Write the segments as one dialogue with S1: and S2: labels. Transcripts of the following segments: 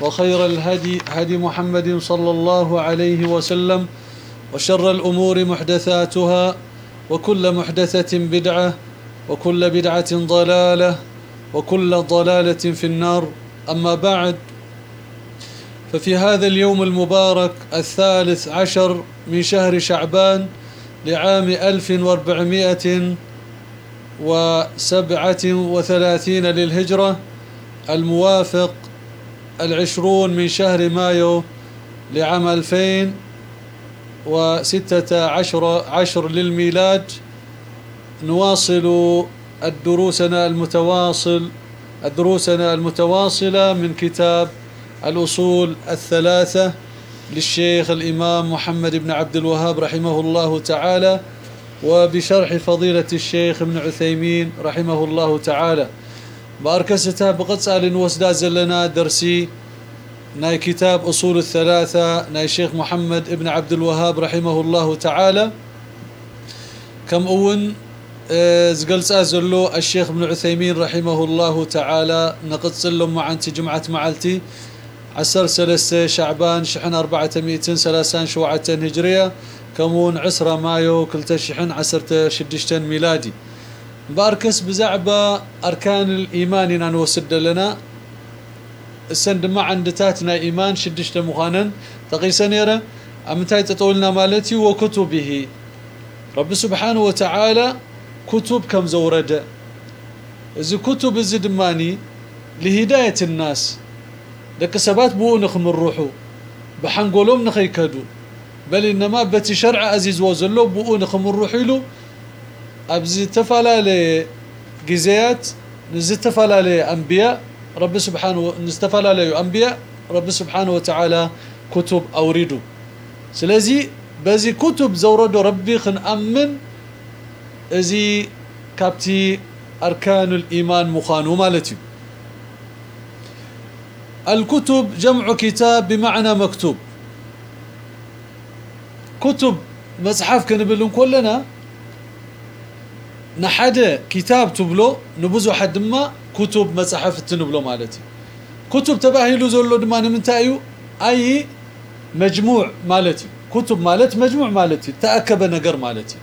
S1: وخير الهدي هدي محمد صلى الله عليه وسلم وشر الأمور محدثاتها وكل محدثة بدعة وكل بدعة ضلالة وكل ضلالة في النار. أما بعد ففي هذا اليوم المبارك الثالث عشر من شهر شعبان لعام ألف وأربعمائة وسبعة وثلاثين للهجرة الموافق العشرون من شهر مايو لعام ألفين وستة عشر, عشر للميلاد نواصل الدروسنا المتواصل الدروسنا المتواصلة من كتاب الأصول الثلاثة للشيخ الإمام محمد بن عبد الوهاب رحمه الله تعالى وبشرح فضيلة الشيخ ابن عثيمين رحمه الله تعالى. بأركستها بقصال وسدا زلنا درسي ناي كتاب أصول الثلاثة ناي الشيخ محمد ابن عبد الوهاب رحمه الله تعالى. كم أون زقلت أزلو الشيخ ابن عثيمين رحمه الله تعالى نقص لهم مع جمعة معلتي. عسر سلسة شعبان شحن أربعة مئتين سلاسان شوعة هجرية كمون عسرة مايو كلتا شحن عسرة شدشتن ميلادي. باركس بزعبة أركان الإيمان نوسد لنا. السند ما عند تاتنا إيمان شدشت مخانا تقيسا نيرا أمتاي تطولنا مالتي وكتبه. رب سبحانه وتعالى كتب كم زورد. إذا كتب الزدماني لهداية الناس. لك سبات بو نخم الروحو بحنقولهم نخيكدو. بل إنما بتي شرع عزيز وزلو بو نخم الروح أبزي تفلالي جزيات نزي تفلالي أنبياء رب سبحانه نستفلالي أنبياء رب سبحانه وتعالى كتب أوريدو. سلازي بزي كتب زوردو ربي خن أمن ازي كابتي أركان الإيمان مخانو مالتي. الكتب جمع كتاب بمعنى مكتوب. كتب مصحف كنبلون كلنا نحد كتاب تبلو نبزو حد ما كتب مصحف تنبلو مالتي. كتب تباهيلو زولو دما نمنتايو أي مجموع مالتي. كتب مالت مجموع مالتي تأكب نقر مالتي.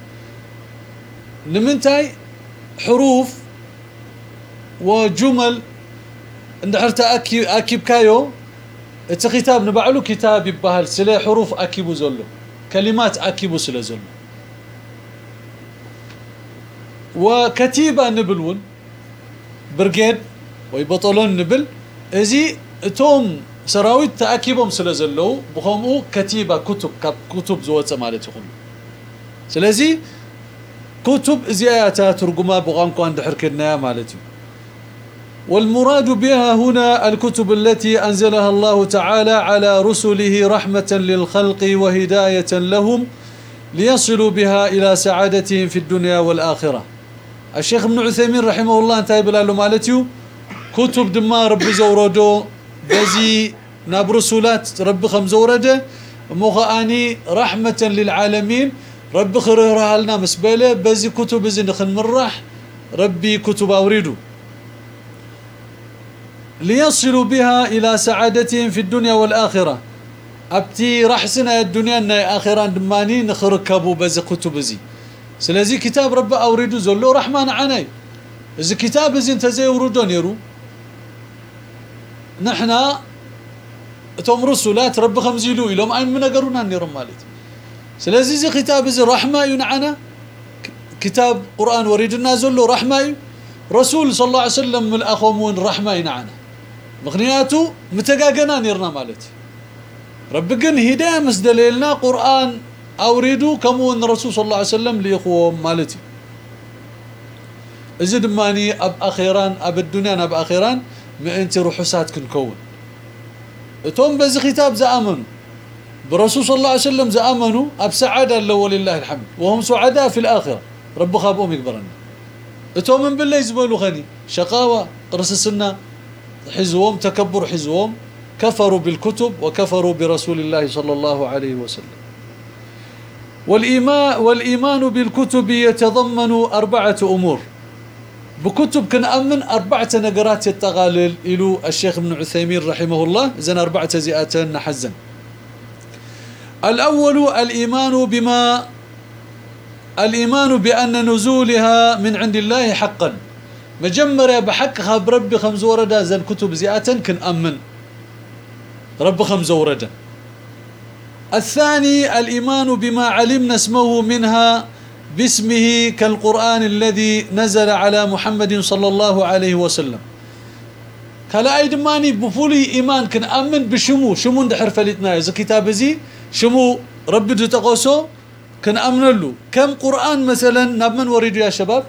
S1: نمنتاي حروف وجمل اندحر تأكي أكيب كايو. الكتاب نبعلو كتاب يبهل سلا حروف أكيبو زولو. كلمات أكيبو سلا وكتيبة نبلون برجيد ويبطلون نبل. ازي توم سراويت تأكيبهم سلا زلو بخومو كتيبة كتب كتب زوات مالتي خلو سلازي كتب زياتا ترجمة بغانكو عند حركنا مالتي والمراد بها هنا الكتب التي أنزلها الله تعالى على رسله رحمة للخلق وهداية لهم ليصلوا بها إلى سعادتهم في الدنيا والآخرة. الشيخ ابن عثيمين رحمه الله انتهى بلاله مالتيو كتب دما رب زوردو بزي ناب رسولات رب خم زورده. مغاني رحمة للعالمين. رب خرهرها لنا مسبله بزي كتب زي مرح. ربي كتب أوريدو. ليصلوا بها إلى سعادتهم في الدنيا والآخرة. أبتي رحسنا الدنيا أن آخرة دماني نخركبوا بزي كتب زي. سلازي كتاب رب أوريدو زلو رحمن عني إذا كتاب زي انت زي وردو نيرو نحنا توم رسولات رب خمزيلو إلهم أين من قرونا نيرو مالتي سلازي زي كتاب زي رحمة ينعنا كتاب قرآن وريدنا زلو رحمة رسول صلى الله عليه وسلم من الأخومون رحمة ينعنا مغنياتو متقاقنا نيرنا مالتي رب قن هداية قرآن أوريدو كمون رسول صلى الله عليه وسلم ليخوهم مالتي. إذا دماني أب أخيران أب الدنيا أب أخيران ما أنت روحسات كون توم بزي كتاب زأمنوا برسول صلى الله عليه وسلم زأمنوا أب سعادة ولله الحمد. وهم سعداء في الآخرة. رب خابهم يكبرنا توم من بالله يزبلوا غني. شقاوة قرص السنة حزوهم تكبر حزوهم. كفروا بالكتب وكفروا برسول الله صلى الله عليه وسلم. والإيمان, والإيمان بالكتب يتضمن أربعة أمور. بكتب كان أمن أربعة نقرات التغالل إلو الشيخ ابن عثيمين رحمه الله. زين أربعة زئات نحزن. الأول الإيمان بما الإيمان بأن نزولها من عند الله حقا. مجمر بحق خاب ربي خمس وردا زن كتب زئات كن أمن. رب خمس وردا الثاني الإيمان بما علمنا اسمه منها باسمه كالقرآن الذي نزل على محمد صلى الله عليه وسلم. كلا أي دماني بفولي إيمان كن أمن بشمو شمو دحر فلتنا إذا كتاب زي شمو ربي تقوسو كن أمن له كم قرآن مثلا ناب من وريد يا شباب؟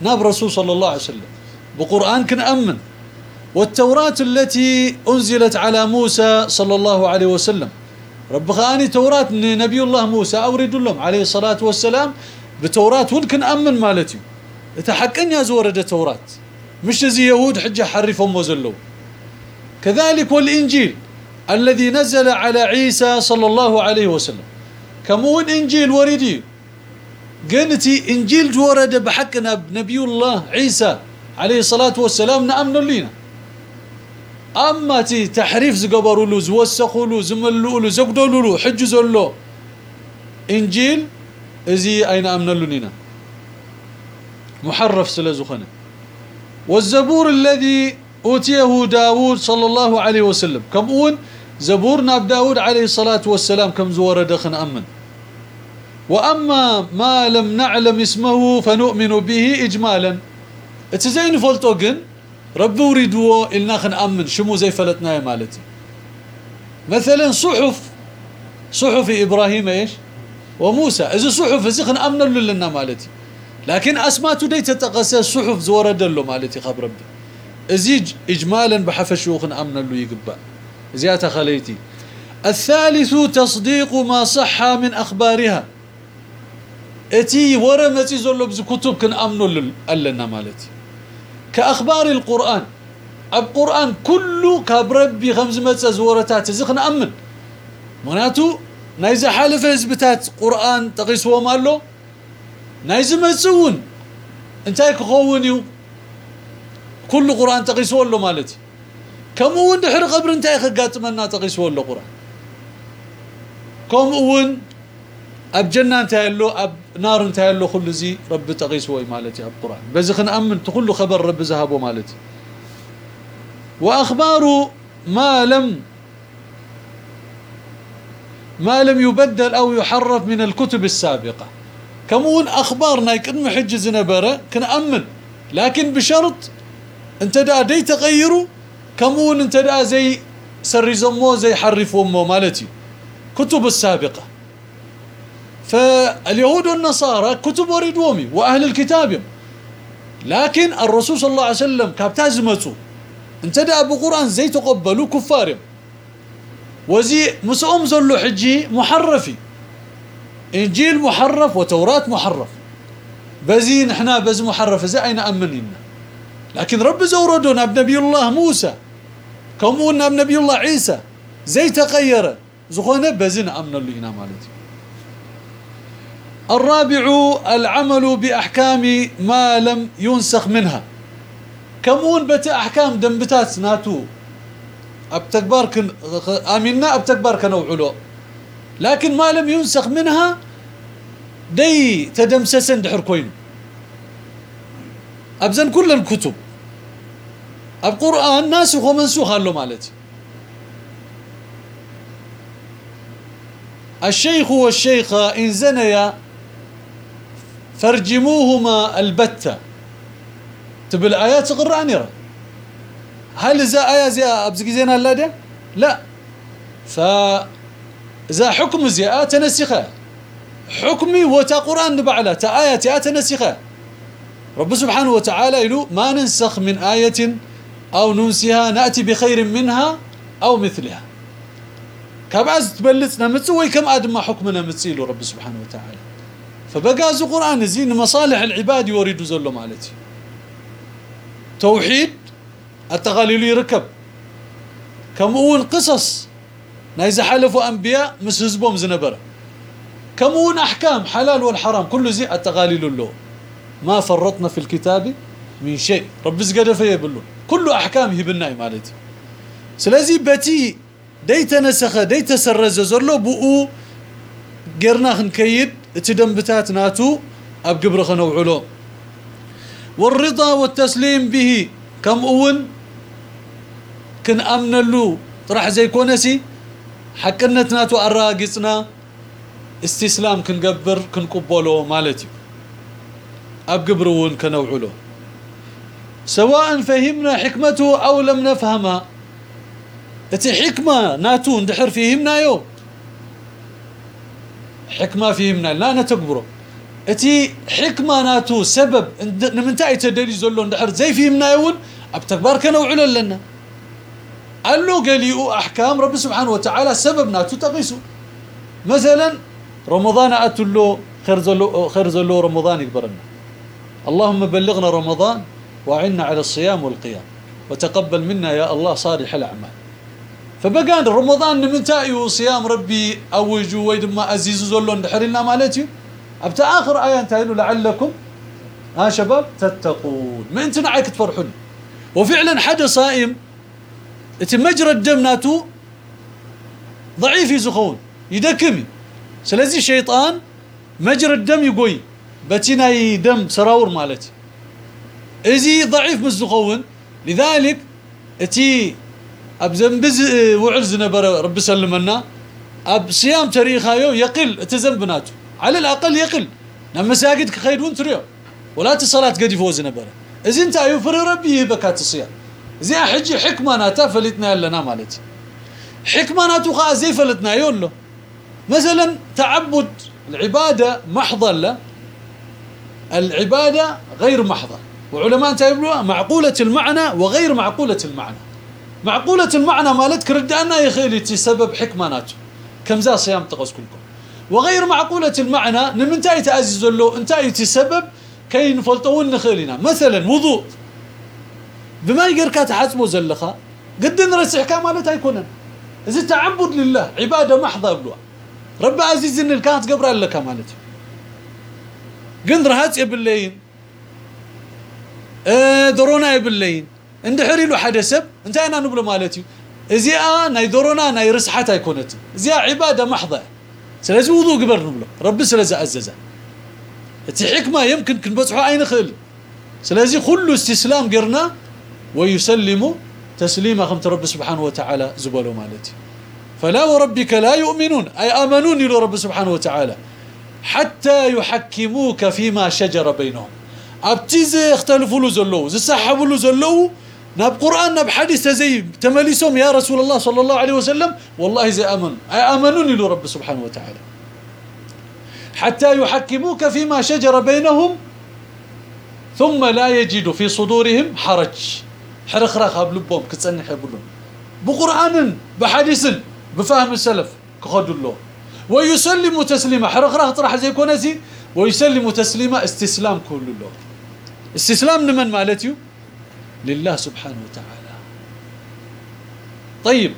S1: ناب رسول صلى الله عليه وسلم. بقرآن كن أمن. والتوراة التي أنزلت على موسى صلى الله عليه وسلم. رب خاني توراة نبي الله موسى أورد لهم عليه الصلاة والسلام بتوراة ولكن أمن مالتي. تحقن يا زورد توراة مش زي يهود حجة حرفهم وزلوا. كذلك والإنجيل الذي نزل على عيسى صلى الله عليه وسلم. كمون إنجيل وردي قنتي إنجيل ورد بحقنا بنبي الله عيسى عليه الصلاة والسلام نأمن لنا أما تي تحريف زقبروا له زوسخوا له زملوا له زقدوا له حجزوا له إنجيل إزي أين أمن لنا محرف سلازخنا والزبور الذي أوتيه داود صلى الله عليه وسلم. كم أون؟ زبورنا بداود عليه الصلاة والسلام كم زور دخن أمن. وأما ما لم نعلم اسمه فنؤمن به اجمالا. إتزين فولتوغن؟ ربي وريدو إلنا خنأمن شمو زي فلتنا يا مالتي؟ مثلا صحف صحف إبراهيم إيش؟ وموسى. إذا صحف زي خنأمن لنا مالتي. لكن أسماء دي تتقسى صحف زورة دلو مالتي خب ربي. إزيج إجمالا بحفشو خنأمن له يقبا زيادة خليتي. الثالث تصديق ما صح من أخبارها. إتي ورمتي زلو بزي كتب كن أمنوا لنا مالتي. كأخبار القرآن. القرآن كله كبربي خمس متى زورتات زخنا أمن. مناتو نايزة حالف هزبتات قرآن تقيسوا مالو. نايزة متسون انتاي كخونيو كل قرآن تقيسوا له مالتي. كم وين دحر قبر انتاي خقاتمنا تقيسوا له قرآن. كم وين أب جنة انتهى له أب نار انتهى له كل زي رب تقيس وي مالتي أب قرآن. بس خن أمن كل خبر رب ذهبوا مالتي. واخبار ما لم ما لم يبدل أو يحرف من الكتب السابقة. كمون اخبارنا قدم حج زنبرة كن أمن. لكن بشرط انت دا دي تغيروا كمون انت دا زي سري زمو زي حرفوا مالتي. كتب السابقة. فاليهود والنصارى كتب وريدومي وأهل الكتاب. لكن الرسول صلى الله عليه وسلم كابتازمتو انتدى ابو قران زي تقبلوا كفار. وزي مسؤوم زلو حجي محرفي. إنجيل محرف وتوراة محرف. بزي نحنا بز محرف زي أين امننا لكن رب زوردنا بنبي الله موسى. كمونا بنبي الله عيسى. زي تغير. زخونه بزين أمن لنا مالتي. الرابع العمل بأحكام ما لم ينسخ منها. كمون بت أحكام دنبتات ناتو. أبتكبار كن آمنا أبتكبار كنوعلو لكن ما لم ينسخ منها دي تدمسسن دحر كوين. أبزن كل الكتب. القرآن ناسخ ومنسوخ له مالتي الشيخ والشيخة إن زنيا فرجموهما البتة. تبي الآيات قرآن هل إذا آية زي أبزق زينا لا لا. فإذا حكم زي تنسخة حكمي وتا قرآن نبعلا تا آية تنسخة رب سبحانه وتعالى يلو ما ننسخ من آية أو ننسها نأتي بخير منها أو مثلها. كبعز تبلتنا متسوي كم آدم حكمنا متسيلو رب سبحانه وتعالى. فبقازو قرآن زين مصالح العباد يريد زلو مالتي. توحيد التغاليل يركب. كم اون قصص نايز حلفوا أنبياء مس حزبهم زنبرة. كم اون أحكام حلال والحرام كل زي التغاليل له ما فرطنا في الكتاب من شيء. رب زقد فيه بلو كل أحكام هبنا مالتي. سلازي بتي ديت نسخ ديت سرز زلو بؤو قرنا خنكيد اتدنبتات ناتو اب قبر خنوعلو والرضا والتسليم به كم اون كن امنلو طرح زي كونسي حقنتناتو اراقصنا استسلام كنقبر كنقبلو مالتي اب قبرون كنوعلو سواء فهمنا حكمته أو لم نفهمها اتي حكمه ناتو ندحر فهمنا يو حكمة فهمنا لا نتكبره. إتي حكمة ناتو سبب. نمنتاي تدلي زلو ندحر زي فهمنا يون أب تكبار كنوعلو لنا. قالوا قاليو أحكام رب سبحانه وتعالى سبب ناتو تقيسوا مثلا رمضان اتلو خير زلو خير زلو رمضان يكبرنا. اللهم بلغنا رمضان وعنا على الصيام والقيام. وتقبل منا يا الله صالح الأعمال. فبقى رمضان من تايو صيام ربي اوجوا ويد ما ازيز زلو ندحرنا مالتي. أبتا آخر إيه انتهينا لعلكم. ها شباب تتقون. ما انت نعيك تفرحون. وفعلا حدا صائم مجرى الدم ناتو ضعيف يزخون يدكمي. سلازي شيطان مجرى الدم يقوي بتينا دم سراور مالتي. إزي ضعيف مزخون لذلك إتي ابزنبز وعل زنبر رب سلمنا. أب صيام تاريخها يقل تزنبناتو على الأقل يقل. لما ساجد كخيدون تريو ولا تصلات قد يفوز نبره إذا انت يفر ربي بكات الصيام. زي حجي حكمه ناتا فلتنا لنا مالتي. حكمه ناتو خا زي فلتنا يقول مثلا تعبد العبادة محضه لا العبادة غير محضه وعلماء تقولوا معقولة المعنى وغير معقولة المعنى. معقولة المعنى مالتك ردانا يا خيلتي سبب حكمة ناتو. كم زا صيام تقص كلكم وغير معقولة المعنى نمنتاي تعزز له انتاي سبب كي نفلطون نخيلنا. مثلا وضوء. بما يقرك تحسبه زلخة قد نرسح كمالت يكونن إذا تعبد لله عبادة محضة بلوا رب عزيز إن الكانت قبر لك مالتي. قند رهات بالليل آه درونا بالليل اندحري له حدث انت أنا نبل مالتي ازيا ناي درونا ناي رسحات يكونت ازيا عباده محضه سلازي وضوء قبر نبله رب سلازي عززه تي حكمه يمكن كنبصحوا اين خل سلازي كل استسلام قرنا ويسلم تسليما خمت رب سبحانه وتعالى زبلوا مالتي فلا وربك لا يؤمنون أي آمنون إلى رب سبحانه وتعالى حتى يحكموك فيما شجر بينهم ابتيز اختلفوا له زلو زسحبوا له زلو ناب قرآن ناب حديث زي تمليسهم. يا رسول الله صلى الله عليه وسلم والله زي آمن أي آمنون إلى رب سبحانه وتعالى. حتى يحكموك فيما شجر بينهم ثم لا يجدوا في صدورهم حرج. حرخرخ بلبهم كتصنح يبلون بقرآن بحديث بفهم السلف كخدوا الله ويسلم تسليما. حرخرخ طرح زي كونسي ويسلم تسليما استسلام كل الله استسلام لمن مالتيو؟ لله سبحانه وتعالى. طيب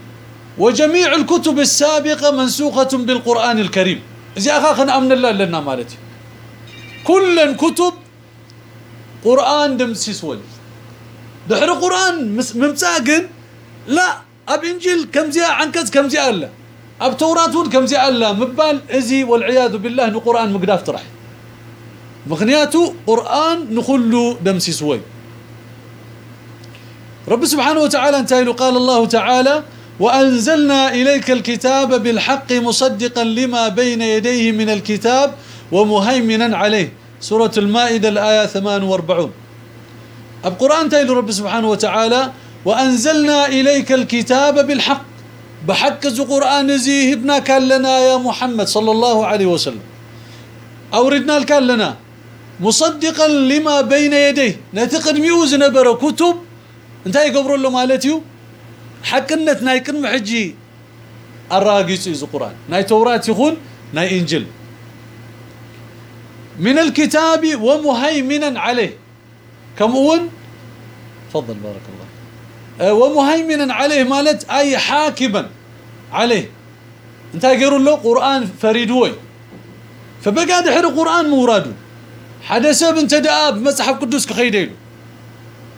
S1: وجميع الكتب السابقة منسوخة بالقرآن الكريم. زي أخاخنا أمن الله لنا مالتي. كلا كتب قرآن دمسيس ولي دحر قرآن ممساقن لا. أب إنجيل كم زي عنكز كم زي الله أب توراة كم زي الله مبال إزي والعياذ بالله نو قرآن مقداف طرح مغنياتو قرآن نخلو دمسيس وي رب سبحانه وتعالى انتهي. قال الله تعالى وأنزلنا إليك الكتاب بالحق مصدقا لما بين يديه من الكتاب ومهيمنا عليه. سورة المائدة الآية 48 القرآن تايل رب سبحانه وتعالى وأنزلنا إليك الكتاب بالحق. بحق القرآن زيه ابنا كان لنا يا محمد صلى الله عليه وسلم. أوردنا كان لنا. مصدقا لما بين يديه. نتقد ميوز نبر كتب. انتهي قبروا له مالتيو حقنت ناي كن محجي الراقيس إذا قرآن ناي توراة يخون ناي إنجل من الكتاب ومهيمنا عليه كم أون تفضل بارك الله أه ومهيمنا عليه مالت أي حاكما عليه انت قيروا له قرآن فريدوي فبقى دحر قرآن مورادو حدث انت داب مصحف قدوس كخيديلو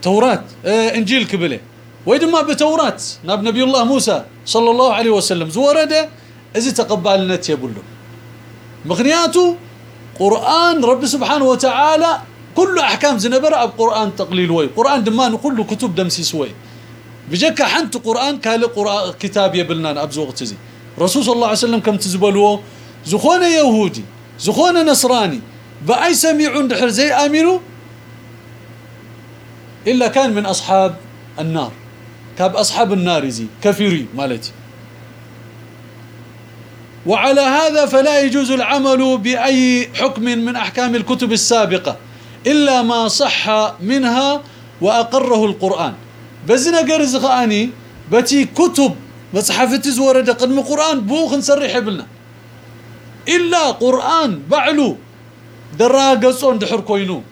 S1: توراة أه إنجيل كبلة. ويدما بتوراة ناب نبي الله موسى صلى الله عليه وسلم زورده ازي تقبلنا يبلو مغنياته قرآن رب سبحانه وتعالى كل أحكام زنبر أب قرآن تقليل وي. قرآن دمان كل كتب دمسي سوي بجك حنت قرآن كال قرآن كتاب يبلنا ابزوغ تزي رسول صلى الله عليه وسلم كم تزبلوه زخونه يهودي زخونه نصراني. بأي سميعون دحر زي امنوا إلا كان من أصحاب النار. كاب أصحاب النار زي كفيري مالتي. وعلى هذا فلا يجوز العمل بأي حكم من أحكام الكتب السابقة إلا ما صح منها وأقره القرآن. بزنا قرز غاني بتي كتب مصحفتي زورد قدم القرآن بوخ نسرح بلنا. إلا قرآن بعلو دراقصون دحر كوينو.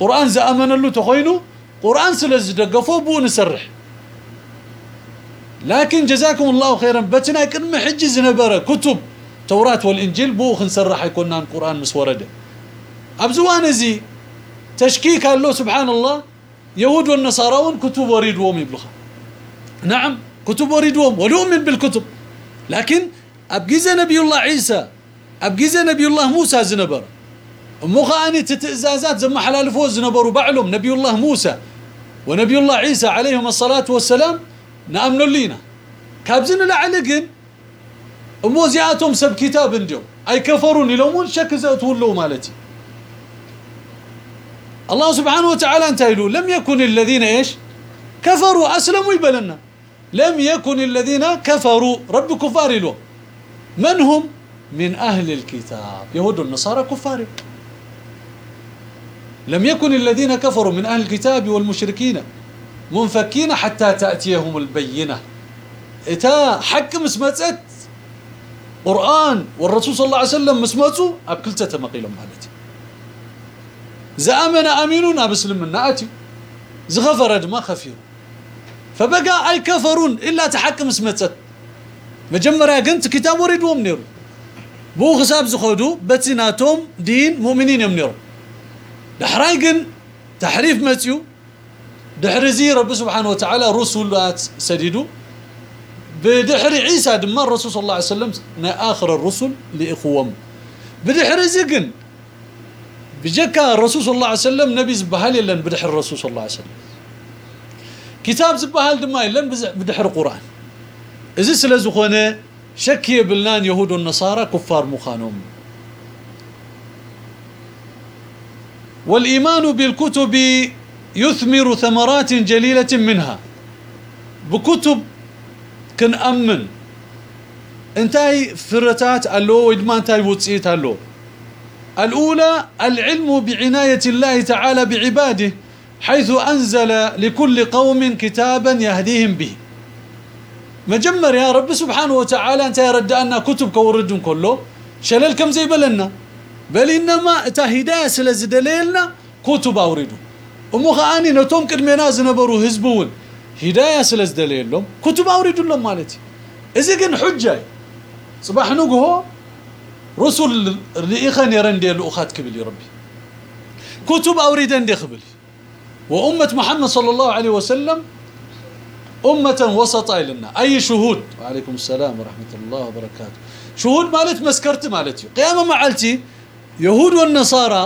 S1: قرآن زأمن له تخوينو؟ قرآن سلز دقفو بو نسرح لكن جزاكم الله خيرا بتنا كلمه حجز نبره كتب توراة والإنجيل بو خنسرح يكون القرآن مسورده أبزوان زي تشكيك الله سبحان الله يهود والنصارى كتب وريدوهم يبلغها نعم كتب وريدوهم ونؤمن بالكتب لكن أبجيز نبي الله عيسى أبجيز نبي الله موسى زنبر مخاني تتئزازات زم حلال فوز زنبر بعلم نبي الله موسى ونبي الله عيسى عليهم الصلاة والسلام نأمن لينا. كابزن لعلقن أمو سب كتاب انديو أي كفرون يلومون شك زاتولو مالتي. الله سبحانه وتعالى انتهيلو لم يكن الذين إيش؟ كفروا أسلموا يبلنا. لم يكن الذين كفروا رب كفار له من هم؟ من أهل الكتاب. يهود النصارى كفار. لم يكن الذين كفروا من أهل الكتاب والمشركين منفكين حتى تأتيهم البينة. إتا حق مسمصت قرآن والرسول صلى الله عليه وسلم مسمصوا أبكلته تمقيلهم مالتي. زأمن أمينون ابسلمنا أتي. زغفرد ما خفير. فبقى أي كفرون إلا تحكم اسمتت مجمريا كنت كتاب وريدهم نيرو. بو حساب زخدو بتناتهم دين مؤمنين يم نيرو. دحراي كن تحريف متيو دحرزي رب سبحانه وتعالى رسولات سديدو بدحر عيسى دم الرسول صلى الله عليه وسلم آخر الرسل لإخوهم. بدحرزي كن بجكا الرسول صلى الله عليه وسلم نبي زبهال يلن بدحر الرسول صلى الله عليه وسلم. كتاب زبهال دما يلن بدحر قرآن. إذا سلازخونه شكي بلنان يهود والنصارى كفار مخانهم. والإيمان بالكتب يثمر ثمرات جليلة منها. بكتب كن أمن. انتهي فرتات ألو ويدمان تاي وصيت ألو الأولى العلم بعناية الله تعالى بعباده حيث أنزل لكل قوم كتابا يهديهم به. مجمر يا رب سبحانه وتعالى أنت يرد أن كتب كوردون كله. شلل كم زي بلنا. بل إنما هداية سلزدليلنا كتب أوردوا أمو خاني نتوم كدمنا زنبرو هزبون. هداية سلزدليلهم كتب أوردوا لهم مالتي إذا كان حجة. صباح نوقه رسل رئيخان يرن دي الأخات كبلي ربي. كتب أوريدن دي خبل وأمة محمد صلى الله عليه وسلم أمة وسطا لنا أي شهود؟ وعليكم السلام ورحمة الله وبركاته. شهود مالت مسكرت مالتي. قيامة معلتي يهود والنصارى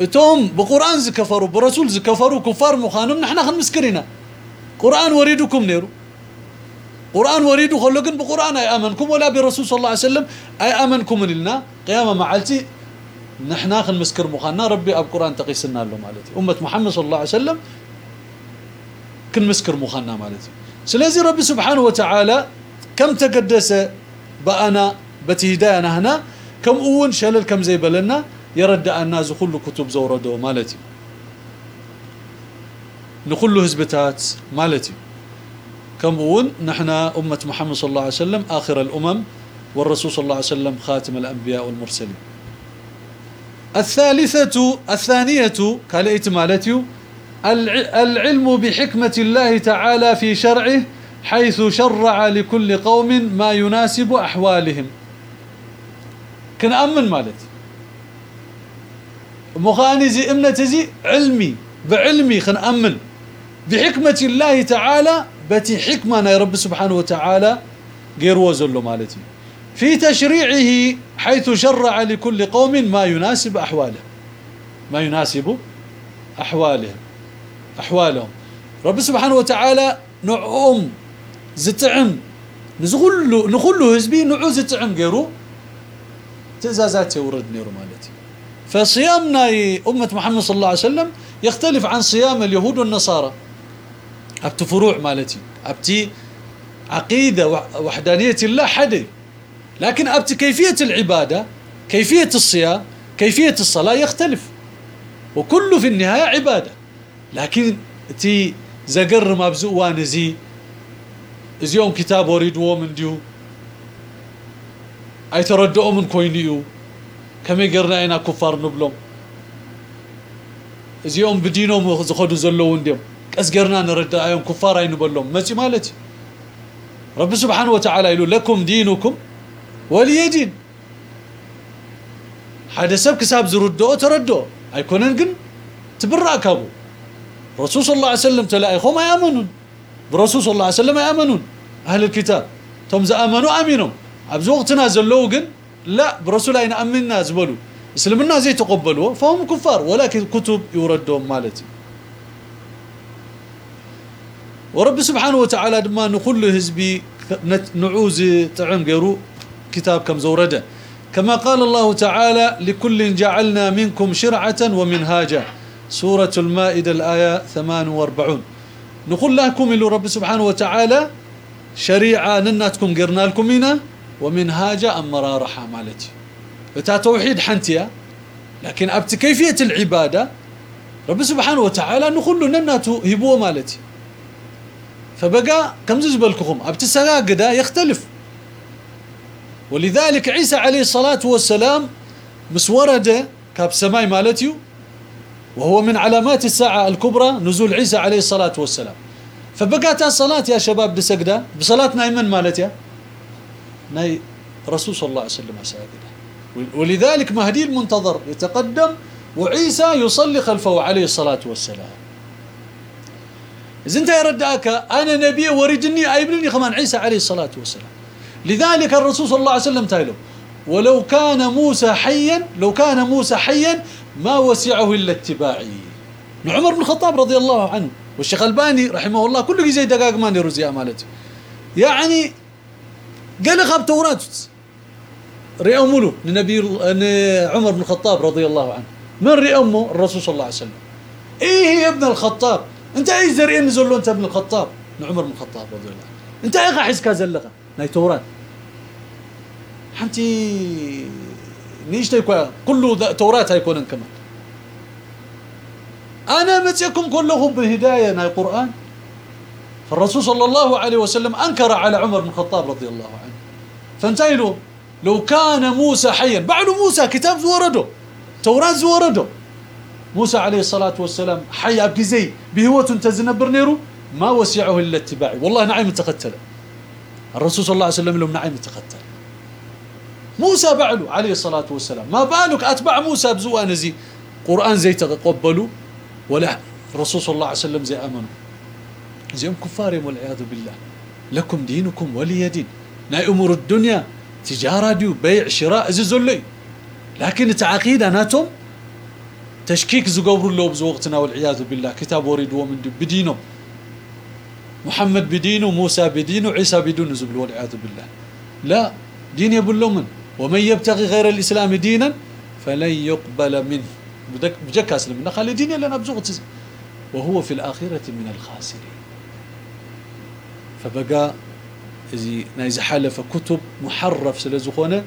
S1: اتهم بقرآن زكفروا برسول زكفروا كفار مخانم نحن خن مسكرنا قرآن وريدكم نيرو. قرآن وريدو خلقن بقرآن أي آمنكم ولا برسول صلى الله عليه وسلم أي آمنكم لنا. قيامة معلتي نحن خن مسكر مخانا ربي أب قرآن تقيسنا له مالتي أمة محمد صلى الله عليه وسلم كن مسكر مخانا مالتي سلازي ربي سبحانه وتعالى كم تقدس بأنا بتهدانا هنا كم أون شلل كم زي بلنا يرد الناس كل كتب زوردو مالتي. له هزبتات مالتي. كم أون نحن أمة محمد صلى الله عليه وسلم آخر الأمم والرسول صلى الله عليه وسلم خاتم الأنبياء والمرسلين. الثالثة الثانية كاليت مالتي العلم بحكمة الله تعالى في شرعه حيث شرع لكل قوم ما يناسب أحوالهم. كن أمن مالتي. مخاني زي إمنتي زي علمي بعلمي خن أمن بحكمة الله تعالى بتي حكمة يا رب سبحانه وتعالى غير وزلو مالتي. في تشريعه حيث شرع لكل قوم ما يناسب أحواله. ما يناسب أحوالهم أحوالهم. رب سبحانه وتعالى نعوم زتعم نزغلو نخلو هزبي نعو زتعم غيرو. تزازات يورد نيرو مالتي. فصيامنا أمة محمد صلى الله عليه وسلم يختلف عن صيام اليهود والنصارى. أبت فروع مالتي أبتي عقيدة وحدانية الله حدي لكن أبت كيفية العبادة كيفية الصيام كيفية الصلاة يختلف. وكله في النهاية عبادة. لكن تي زقر ما بزو وانزي ازيوم كتاب وريدو من ديو اي تردؤوا من كوينيو كمي قرنا اينا كفار نبلوم ازيوم بدينهم زخدو زلو ديم قس قرنا نرد ايوم كفار أي نبلوم ماشي مالتي؟ رب سبحانه وتعالى يقول لكم دينكم ولي دين. حدا سب كساب زردو تردو أيكونن كن تبرأ كابو. رسول صلى الله عليه وسلم تلاقيهم ما يامنون برسول صلى الله عليه وسلم يامنون أهل الكتاب تم امنوا امنوا ابز وقتنا زلو كن لا برسول اين امنا زبلوا اسلمنا زي تقبلوا فهم كفار ولكن كتب يردهم مالتي ورب سبحانه وتعالى دما نقول حزبي نعوز طعم غيرو كتاب كم زورده كما قال الله تعالى لكل جعلنا منكم شرعة ومنهاجا سورة المائدة الآية 48 نقول لكم إلى رب سبحانه وتعالى شريعة نناتكم قرنا لكم هنا ومنهاجا أمرا رحا مالتي بتا توحيد حنتيا لكن أبت كيفية العبادة رب سبحانه وتعالى نقول نناتو هبوه مالتي فبقى كم زبلكم أبت السجاجة يختلف ولذلك عيسى عليه الصلاة والسلام مسورده كاب سماي مالتيو وهو من علامات الساعة الكبرى نزول عيسى عليه الصلاة والسلام فبقات الصلاة يا شباب بسجدة بصلاتنا من مالتها ناي رسول صلى الله عليه وسلم ساجدة ولذلك مهدي المنتظر يتقدم وعيسى يصلي خلفه عليه الصلاة والسلام. إذا انت يردك أنا نبي ورجني أيبني كمان عيسى عليه الصلاة والسلام. لذلك الرسول صلى الله عليه وسلم تايله ولو كان موسى حيا لو كان موسى حيا ما وسعه إلا اتباعي. عمر بن الخطاب رضي الله عنه والشيخ الباني رحمه الله كله زي دقاق ما نرزي امالتي يعني قال خاب تورات رئمه لنبي عمر بن الخطاب رضي الله عنه. من رئمه الرسول صلى الله عليه وسلم. إيه يا ابن الخطاب؟ أنت أي زرئين نزلوا أنت ابن الخطاب؟ عمر بن الخطاب رضي الله عنه. أنت إيه حس كازلغه ناي تورات حنتي نيش تيكوا كله توراة هيكون كمان. أنا متيكم كلهم بهداية ناي قرآن. فالرسول صلى الله عليه وسلم أنكر على عمر بن الخطاب رضي الله عنه. فانتهلوا لو كان موسى حيا بعد موسى كتاب زورده توراة زورده موسى عليه الصلاة والسلام حي أبكي زي بهوة تزنبر نيرو ما وسعه إلا اتباعي. والله نعيم تقتله الرسول صلى الله عليه وسلم لهم نعيم تقتل. موسى بعله عليه الصلاة والسلام. ما بالك أتبع موسى بزوانزي قرآن زي تقبلوا ولا. رسول صلى الله عليه وسلم زي آمنوا. زيهم كفار والعياذ بالله. لكم دينكم ولي دين. ناي أمور الدنيا تجارة ديو بيع شراء زلي لكن تعقيد ناتهم تشكيك زقبر له بزوقتنا والعياذ بالله. كتاب وريد ومن بدينه. محمد بدينه موسى بدينه عيسى بدونه زبل والعياذ بالله. لا دين يبلو من. ومن يبتغي غير الإسلام دينا فلن يقبل منه. بجك أسلم. نخلي دين لنا بزوغت وهو في الآخرة من الخاسرين. فبقى إذا نايز حالف كتب محرف سلزخونة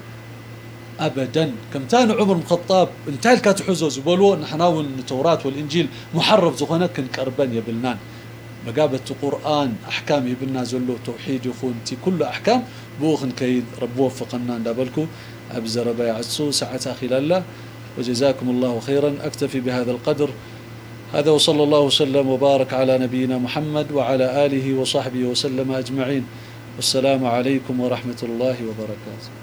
S1: ابدا. كم تان عمر الخطاب انتهى كاتحوزو زبلو نحناون التوراة والإنجيل محرف زخونة كن قربان يبلنان. مقابة القرآن أحكام يبلنا زلو توحيد يخونتي كل أحكام بوخن كيد رب وفقنا. ندابلكو أبزر بيعصو ساعة خلال وجزاكم الله خيرا. أكتفي بهذا القدر. هذا وصلى الله وسلم وبارك على نبينا محمد وعلى آله وصحبه وسلم أجمعين. والسلام عليكم ورحمة الله وبركاته.